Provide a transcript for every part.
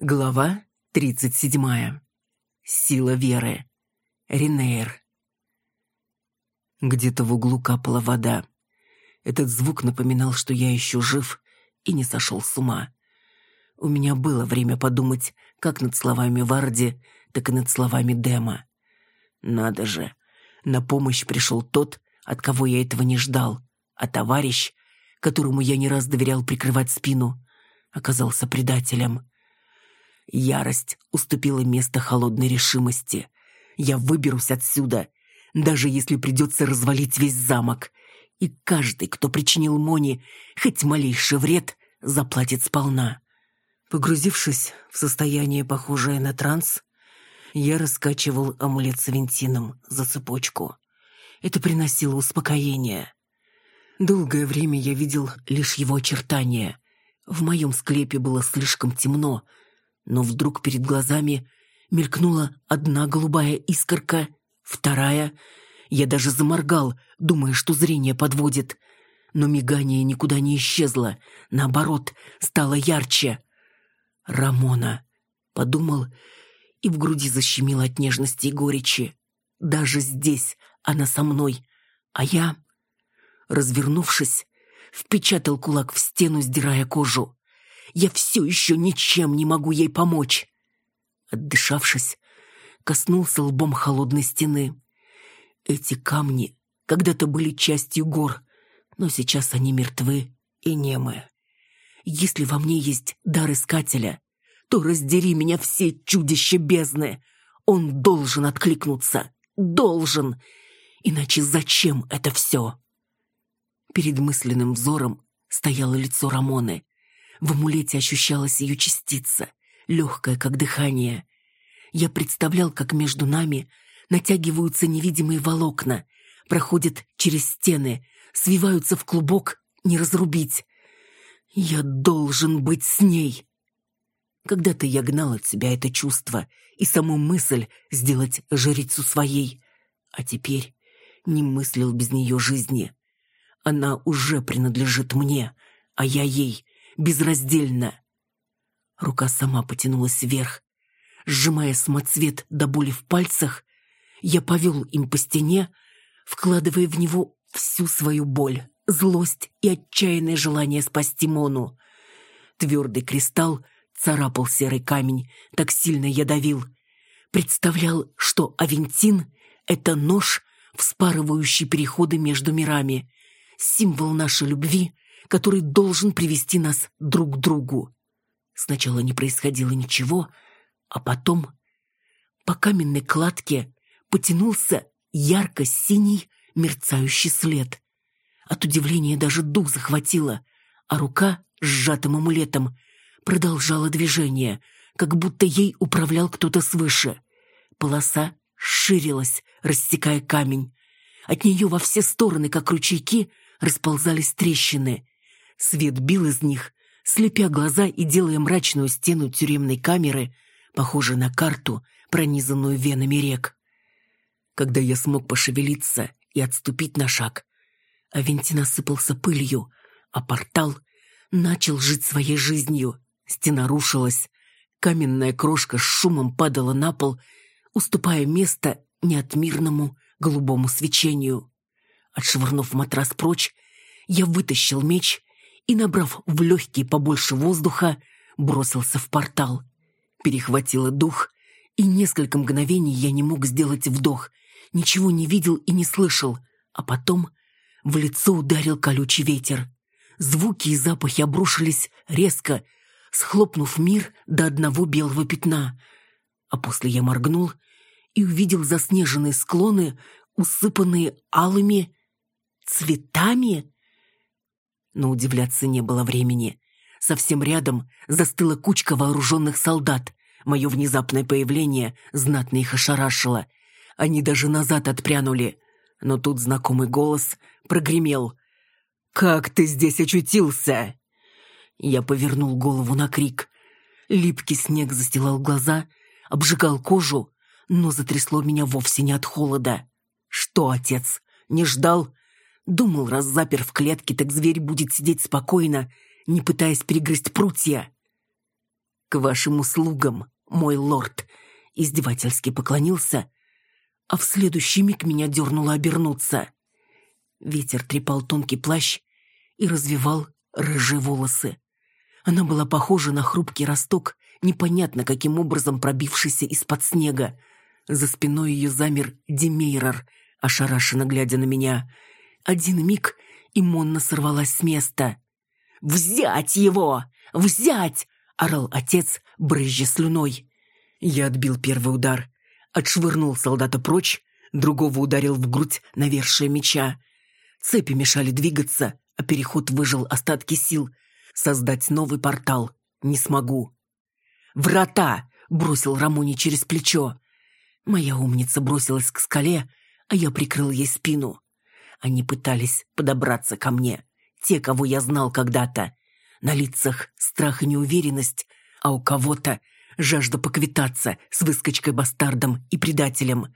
Глава тридцать седьмая. Сила веры. Ренейр. Где-то в углу капала вода. Этот звук напоминал, что я еще жив и не сошел с ума. У меня было время подумать как над словами Варди, так и над словами Дема. Надо же, на помощь пришел тот, от кого я этого не ждал, а товарищ, которому я не раз доверял прикрывать спину, оказался предателем. Ярость уступила место холодной решимости. Я выберусь отсюда, даже если придется развалить весь замок. И каждый, кто причинил Моне хоть малейший вред, заплатит сполна. Погрузившись в состояние, похожее на транс, я раскачивал амулет с Авентином за цепочку. Это приносило успокоение. Долгое время я видел лишь его очертания. В моем склепе было слишком темно — но вдруг перед глазами мелькнула одна голубая искорка, вторая. Я даже заморгал, думая, что зрение подводит. Но мигание никуда не исчезло, наоборот, стало ярче. «Рамона», — подумал, и в груди защемило от нежности и горечи. «Даже здесь она со мной, а я...» Развернувшись, впечатал кулак в стену, сдирая кожу я все еще ничем не могу ей помочь. Отдышавшись, коснулся лбом холодной стены. Эти камни когда-то были частью гор, но сейчас они мертвы и немы. Если во мне есть дар искателя, то раздери меня все чудища бездны. Он должен откликнуться. Должен. Иначе зачем это все? Перед мысленным взором стояло лицо Рамоны. В амулете ощущалась ее частица, легкая, как дыхание. Я представлял, как между нами натягиваются невидимые волокна, проходят через стены, свиваются в клубок, не разрубить. Я должен быть с ней. Когда-то я гнал от себя это чувство и саму мысль сделать жрицу своей, а теперь не мыслил без нее жизни. Она уже принадлежит мне, а я ей безраздельно. Рука сама потянулась вверх. Сжимая самоцвет до боли в пальцах, я повел им по стене, вкладывая в него всю свою боль, злость и отчаянное желание спасти Мону. Твердый кристалл царапал серый камень, так сильно я давил. Представлял, что Авентин — это нож, вспарывающий переходы между мирами, символ нашей любви который должен привести нас друг к другу. Сначала не происходило ничего, а потом по каменной кладке потянулся ярко-синий мерцающий след. От удивления даже дух захватило, а рука с сжатым амулетом продолжала движение, как будто ей управлял кто-то свыше. Полоса ширилась, рассекая камень. От нее во все стороны, как ручейки, расползались трещины. Свет бил из них, слепя глаза и делая мрачную стену тюремной камеры, похожей на карту, пронизанную венами рек. Когда я смог пошевелиться и отступить на шаг, Авентин осыпался пылью, а портал начал жить своей жизнью. Стена рушилась, каменная крошка с шумом падала на пол, уступая место неотмирному голубому свечению. Отшвырнув матрас прочь, я вытащил меч и, набрав в легкие побольше воздуха, бросился в портал. Перехватило дух, и несколько мгновений я не мог сделать вдох, ничего не видел и не слышал, а потом в лицо ударил колючий ветер. Звуки и запахи обрушились резко, схлопнув мир до одного белого пятна. А после я моргнул и увидел заснеженные склоны, усыпанные алыми цветами но удивляться не было времени. Совсем рядом застыла кучка вооруженных солдат. Мое внезапное появление знатно их ошарашило. Они даже назад отпрянули. Но тут знакомый голос прогремел. «Как ты здесь очутился?» Я повернул голову на крик. Липкий снег застилал глаза, обжигал кожу, но затрясло меня вовсе не от холода. «Что, отец, не ждал?» Думал, раз запер в клетке, так зверь будет сидеть спокойно, не пытаясь перегрызть прутья. К вашим услугам, мой лорд, издевательски поклонился, а в следующий миг меня дернуло обернуться. Ветер трепал тонкий плащ и развивал рыжие волосы. Она была похожа на хрупкий росток, непонятно каким образом пробившийся из-под снега. За спиной ее замер Демейрор, ошарашенно глядя на меня. Один миг, и Монна сорвалась с места. «Взять его! Взять!» — орал отец, брызжа слюной. Я отбил первый удар, отшвырнул солдата прочь, другого ударил в грудь навершие меча. Цепи мешали двигаться, а переход выжил остатки сил. Создать новый портал не смогу. «Врата!» — бросил Рамони через плечо. Моя умница бросилась к скале, а я прикрыл ей спину. Они пытались подобраться ко мне. Те, кого я знал когда-то. На лицах страх и неуверенность, а у кого-то жажда поквитаться с выскочкой-бастардом и предателем.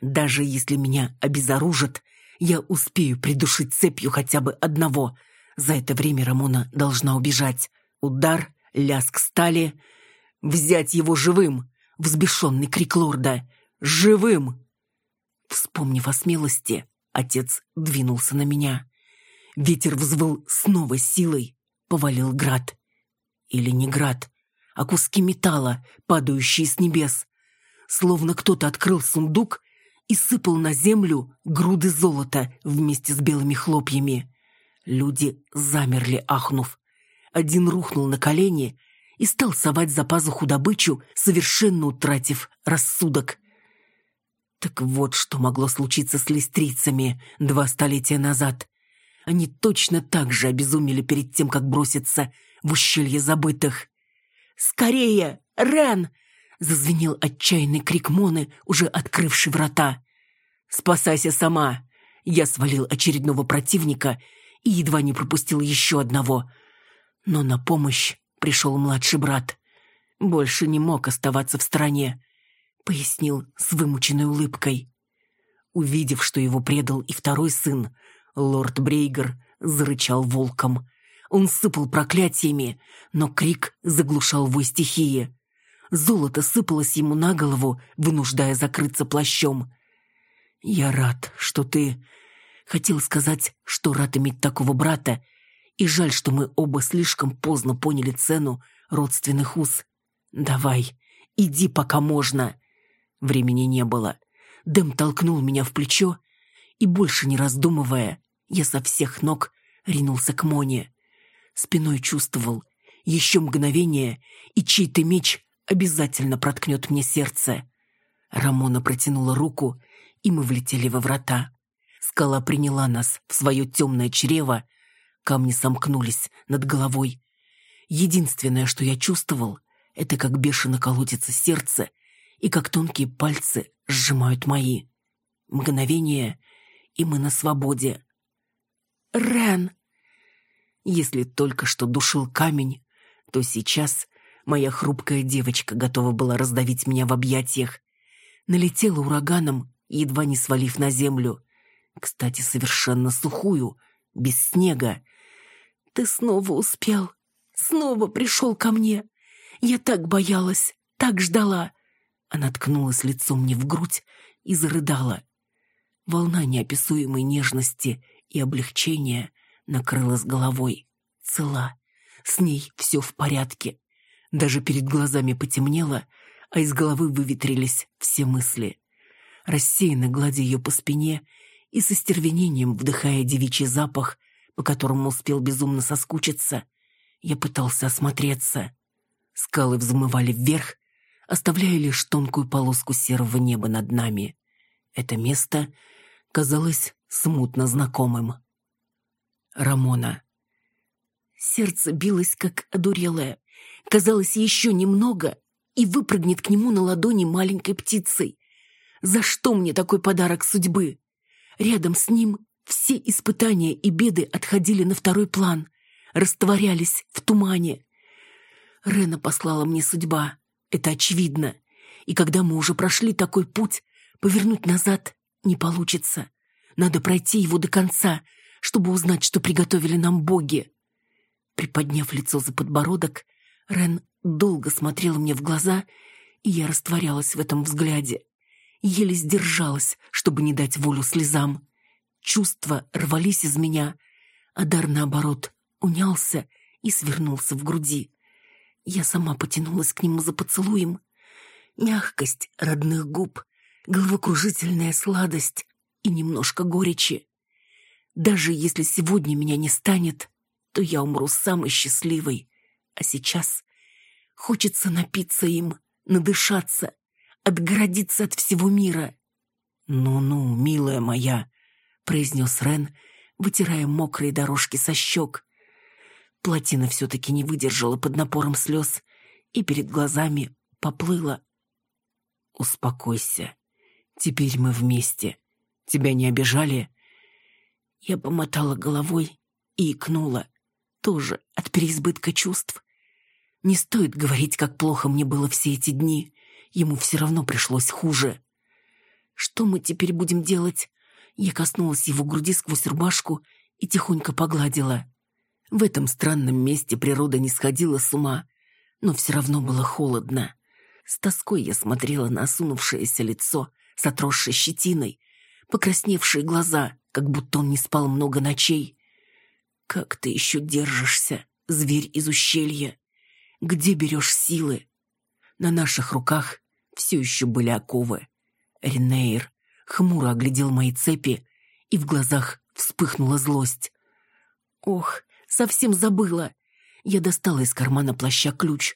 Даже если меня обезоружат, я успею придушить цепью хотя бы одного. За это время Рамона должна убежать. Удар, ляск стали. Взять его живым! Взбешенный крик лорда. «Живым!» Вспомнив о смелости, отец двинулся на меня. Ветер взвыл с новой силой, повалил град. Или не град, а куски металла, падающие с небес. Словно кто-то открыл сундук и сыпал на землю груды золота вместе с белыми хлопьями. Люди замерли, ахнув. Один рухнул на колени и стал совать за пазуху добычу, совершенно утратив рассудок. Так вот, что могло случиться с листрицами два столетия назад. Они точно так же обезумели перед тем, как броситься в ущелье забытых. «Скорее! Рен!» зазвенел отчаянный крик Моны, уже открывший врата. «Спасайся сама!» Я свалил очередного противника и едва не пропустил еще одного. Но на помощь пришел младший брат. Больше не мог оставаться в стороне, пояснил с вымученной улыбкой. Увидев, что его предал и второй сын, лорд Брейгер зарычал волком. Он сыпал проклятиями, но крик заглушал вой стихии. Золото сыпалось ему на голову, вынуждая закрыться плащом. «Я рад, что ты...» Хотел сказать, что рад иметь такого брата, и жаль, что мы оба слишком поздно поняли цену родственных уз. «Давай, иди, пока можно». Времени не было. Дэм толкнул меня в плечо, и, больше не раздумывая, я со всех ног ринулся к Моне. Спиной чувствовал, еще мгновение, и чей-то меч обязательно проткнет мне сердце. Рамона протянула руку, и мы влетели во врата. Скала приняла нас в свое темное чрево, камни сомкнулись над головой. Единственное, что я чувствовал, это как бешено колотится сердце и как тонкие пальцы сжимают мои. Мгновение, и мы на свободе. «Рен!» Если только что душил камень, то сейчас Моя хрупкая девочка готова была раздавить меня в объятиях. Налетела ураганом, едва не свалив на землю. Кстати, совершенно сухую, без снега. «Ты снова успел. Снова пришел ко мне. Я так боялась, так ждала». Она ткнулась лицом мне в грудь и зарыдала. Волна неописуемой нежности и облегчения накрыла с головой. Цела. С ней все в порядке. Даже перед глазами потемнело, а из головы выветрились все мысли. Рассеянно гладя ее по спине и со стервенением вдыхая девичий запах, по которому успел безумно соскучиться, я пытался осмотреться. Скалы взмывали вверх, оставляя лишь тонкую полоску серого неба над нами. Это место казалось смутно знакомым. Рамона. Сердце билось, как одурелое. Казалось, еще немного, и выпрыгнет к нему на ладони маленькой птицей. За что мне такой подарок судьбы? Рядом с ним все испытания и беды отходили на второй план, растворялись в тумане. Рена послала мне судьба, это очевидно. И когда мы уже прошли такой путь, повернуть назад не получится. Надо пройти его до конца, чтобы узнать, что приготовили нам боги. Приподняв лицо за подбородок, Рен долго смотрела мне в глаза, и я растворялась в этом взгляде. Еле сдержалась, чтобы не дать волю слезам. Чувства рвались из меня, а дар, наоборот, унялся и свернулся в груди. Я сама потянулась к нему за поцелуем. Мягкость родных губ, головокружительная сладость и немножко горечи. Даже если сегодня меня не станет, то я умру самой счастливой. А сейчас хочется напиться им, надышаться, отгородиться от всего мира. «Ну-ну, милая моя», — произнес Рен, вытирая мокрые дорожки со щек. Плотина все-таки не выдержала под напором слез и перед глазами поплыла. «Успокойся. Теперь мы вместе. Тебя не обижали?» Я помотала головой и икнула. Тоже от переизбытка чувств. Не стоит говорить, как плохо мне было все эти дни. Ему все равно пришлось хуже. Что мы теперь будем делать? Я коснулась его груди сквозь рубашку и тихонько погладила. В этом странном месте природа не сходила с ума, но все равно было холодно. С тоской я смотрела на осунувшееся лицо с отросшей щетиной, покрасневшие глаза, как будто он не спал много ночей. «Как ты еще держишься, зверь из ущелья? Где берешь силы?» На наших руках все еще были оковы. Ренейр хмуро оглядел мои цепи, и в глазах вспыхнула злость. «Ох, совсем забыла!» Я достала из кармана плаща ключ,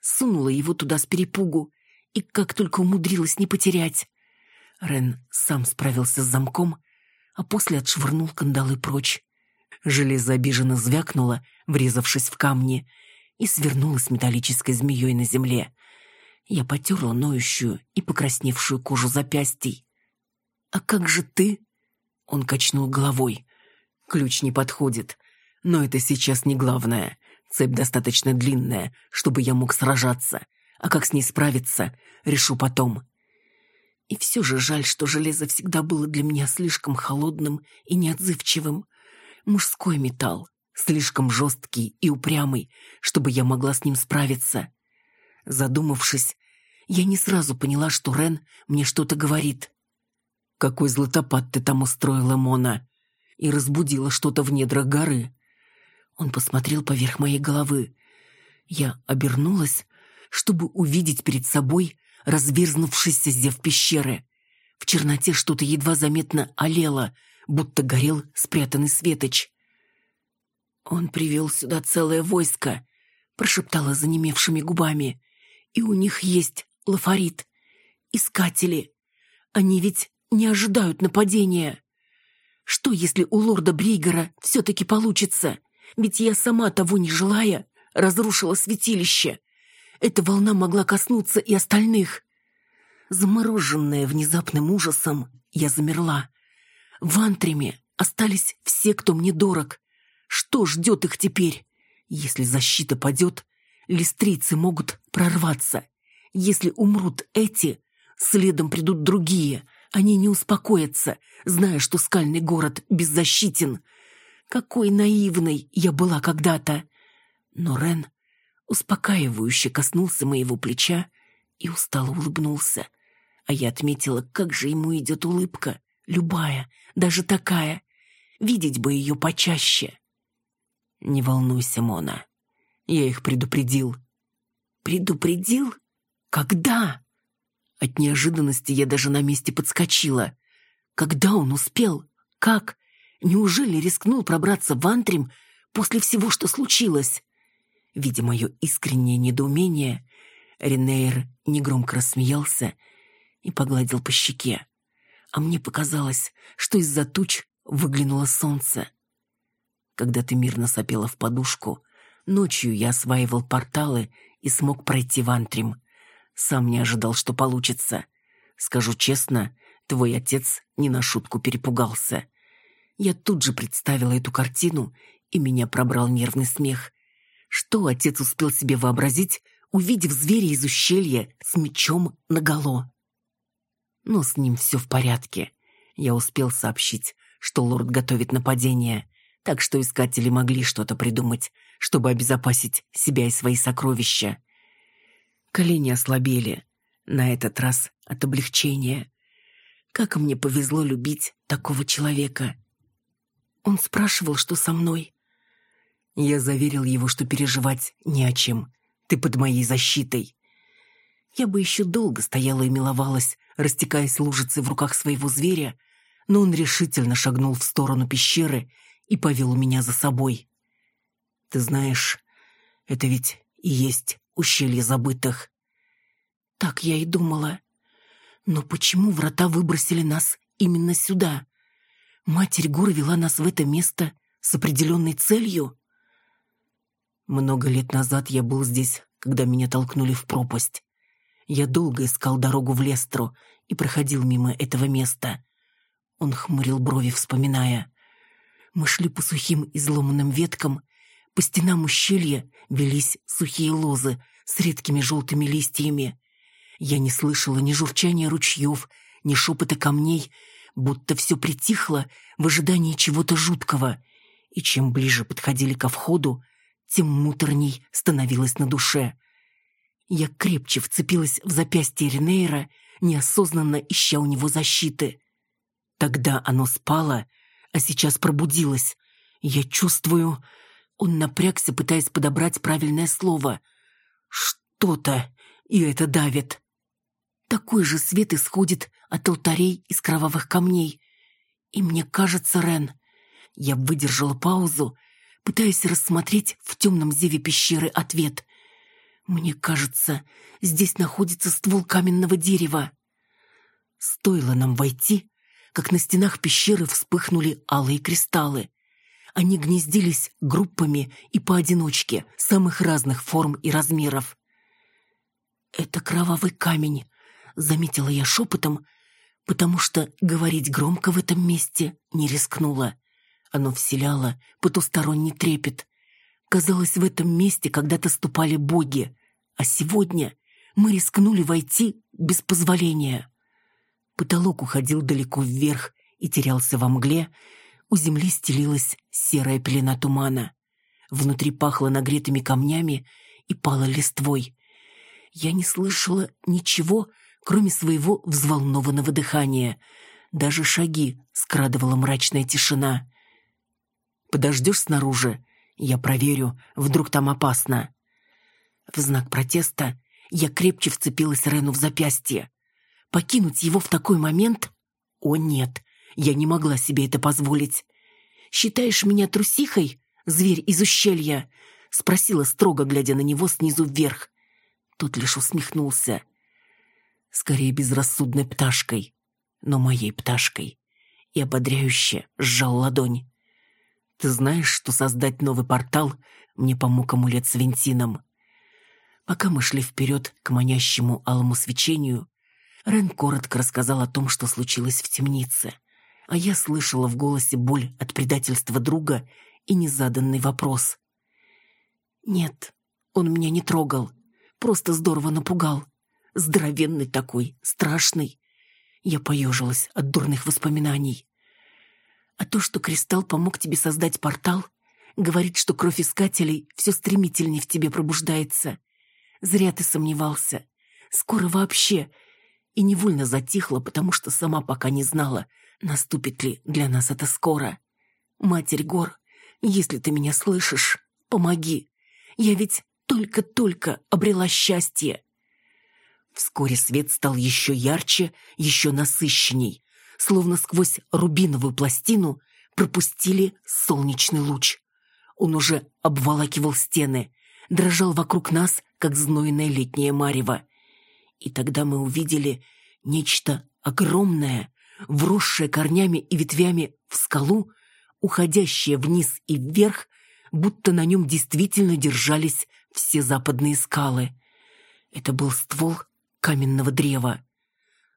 сунула его туда с перепугу и как только умудрилась не потерять. Рен сам справился с замком, а после отшвырнул кандалы прочь. Железо обиженно звякнуло, врезавшись в камни, и свернулось металлической змеей на земле. Я потерла ноющую и покрасневшую кожу запястий. «А как же ты?» Он качнул головой. «Ключ не подходит. Но это сейчас не главное. Цепь достаточно длинная, чтобы я мог сражаться. А как с ней справиться, решу потом. И все же жаль, что железо всегда было для меня слишком холодным и неотзывчивым. Мужской металл, слишком жесткий и упрямый, чтобы я могла с ним справиться. Задумавшись, я не сразу поняла, что Рен мне что-то говорит. «Какой златопад ты там устроила, Мона!» И разбудила что-то в недрах горы. Он посмотрел поверх моей головы. Я обернулась, чтобы увидеть перед собой разверзнувшийся зев пещеры. В черноте что-то едва заметно олело, будто горел спрятанный светоч. «Он привел сюда целое войско», — прошептала занемевшими губами. «И у них есть лафорит, искатели. Они ведь не ожидают нападения. Что, если у лорда Брейгера все-таки получится? Ведь я сама, того не желая, разрушила святилище. Эта волна могла коснуться и остальных. Замороженная внезапным ужасом, я замерла. В антриме остались все, кто мне дорог. Что ждет их теперь? Если защита падет, листрийцы могут прорваться. Если умрут эти, следом придут другие. Они не успокоятся, зная, что скальный город беззащитен. Какой наивной я была когда-то. Но Рен успокаивающе коснулся моего плеча и устало улыбнулся. А я отметила, как же ему идет улыбка. Любая, даже такая. Видеть бы ее почаще. Не волнуйся, Мона. Я их предупредил. Предупредил? Когда? От неожиданности я даже на месте подскочила. Когда он успел? Как? Неужели рискнул пробраться в Антрим после всего, что случилось? Видя мое искреннее недоумение, Ренейр негромко рассмеялся и погладил по щеке. А мне показалось, что из-за туч выглянуло солнце. Когда ты мирно сопела в подушку, ночью я осваивал порталы и смог пройти в Антрим. Сам не ожидал, что получится. Скажу честно, твой отец не на шутку перепугался. Я тут же представила эту картину, и меня пробрал нервный смех. Что отец успел себе вообразить, увидев зверя из ущелья с мечом наголо? Но с ним все в порядке. Я успел сообщить, что лорд готовит нападение, так что искатели могли что-то придумать, чтобы обезопасить себя и свои сокровища. Колени ослабели, на этот раз от облегчения. Как мне повезло любить такого человека. Он спрашивал, что со мной. Я заверил его, что переживать не о чем. Ты под моей защитой. Я бы еще долго стояла и миловалась, растекаясь лужицей в руках своего зверя, но он решительно шагнул в сторону пещеры и повел меня за собой. Ты знаешь, это ведь и есть ущелье забытых. Так я и думала. Но почему врата выбросили нас именно сюда? Матерь гор вела нас в это место с определенной целью? Много лет назад я был здесь, когда меня толкнули в пропасть. Я долго искал дорогу в Лестру и проходил мимо этого места. Он хмурил брови, вспоминая. Мы шли по сухим изломанным веткам, по стенам ущелья велись сухие лозы с редкими желтыми листьями. Я не слышала ни журчания ручьев, ни шепота камней, будто все притихло в ожидании чего-то жуткого. И чем ближе подходили ко входу, тем муторней становилось на душе. Я крепче вцепилась в запястье Ренейра, неосознанно ища у него защиты. Тогда оно спало, а сейчас пробудилось. Я чувствую... Он напрягся, пытаясь подобрать правильное слово. Что-то, и это давит. Такой же свет исходит от алтарей из кровавых камней. И мне кажется, Рен... Я выдержала паузу, пытаясь рассмотреть в темном зеве пещеры ответ. Мне кажется, здесь находится ствол каменного дерева. Стоило нам войти, как на стенах пещеры вспыхнули алые кристаллы. Они гнездились группами и поодиночке, самых разных форм и размеров. «Это кровавый камень», — заметила я шепотом, потому что говорить громко в этом месте не рискнула. Оно вселяло потусторонний трепет. Казалось, в этом месте когда-то ступали боги, а сегодня мы рискнули войти без позволения. Потолок уходил далеко вверх и терялся во мгле, у земли стелилась серая пелена тумана. Внутри пахло нагретыми камнями и пало листвой. Я не слышала ничего, кроме своего взволнованного дыхания. Даже шаги скрадывала мрачная тишина. «Подождешь снаружи? Я проверю, вдруг там опасно». В знак протеста я крепче вцепилась Рену в запястье. Покинуть его в такой момент? О нет, я не могла себе это позволить. «Считаешь меня трусихой, зверь из ущелья?» — спросила строго, глядя на него снизу вверх. Тот лишь усмехнулся скорее безрассудной пташкой, но моей пташкой, и ободряюще сжал ладонь. Ты знаешь, что создать новый портал мне помог амулет с вентином. Пока мы шли вперед к манящему алому свечению, Рен коротко рассказал о том, что случилось в темнице, а я слышала в голосе боль от предательства друга и незаданный вопрос. «Нет, он меня не трогал, просто здорово напугал. Здоровенный такой, страшный. Я поежилась от дурных воспоминаний. А то, что кристалл помог тебе создать портал, говорит, что кровь искателей все стремительнее в тебе пробуждается. Зря ты сомневался. Скоро вообще. И невольно затихла, потому что сама пока не знала, наступит ли для нас это скоро. Матерь гор, если ты меня слышишь, помоги. Я ведь только-только обрела счастье. Вскоре свет стал еще ярче, еще насыщенней, словно сквозь рубиновую пластину пропустили солнечный луч. Он уже обволакивал стены, дрожал вокруг нас, как знойное летнее марево. И тогда мы увидели нечто огромное, вросшее корнями и ветвями в скалу, уходящее вниз и вверх, будто на нем действительно держались все западные скалы. Это был ствол каменного древа.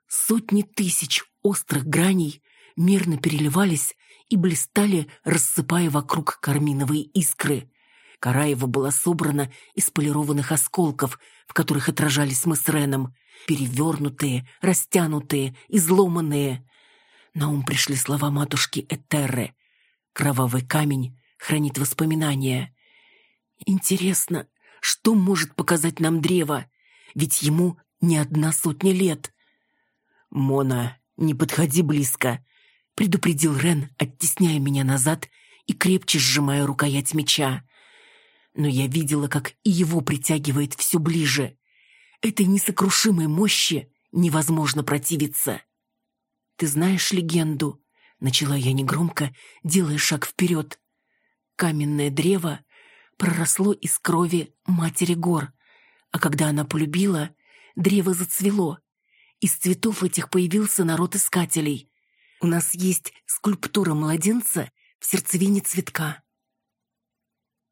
Сотни тысяч острых граней мерно переливались и блистали, рассыпая вокруг карминовые искры. Кора его была собрана из полированных осколков, в которых отражались мы с Реном, перевернутые, растянутые, изломанные. На ум пришли слова матушки Этерры. «Кровавый камень хранит воспоминания». Интересно, что может показать нам древо? Ведь ему не одна сотня лет. «Мона, не подходи близко», — предупредил Рен, оттесняя меня назад и крепче сжимая рукоять меча. Но я видела, как и его притягивает все ближе. Этой несокрушимой мощи невозможно противиться. «Ты знаешь легенду?» — начала я негромко, делая шаг вперед. Каменное древо проросло из крови матери гор, а когда она полюбила, древо зацвело. Из цветов этих появился народ искателей. У нас есть скульптура младенца в сердцевине цветка.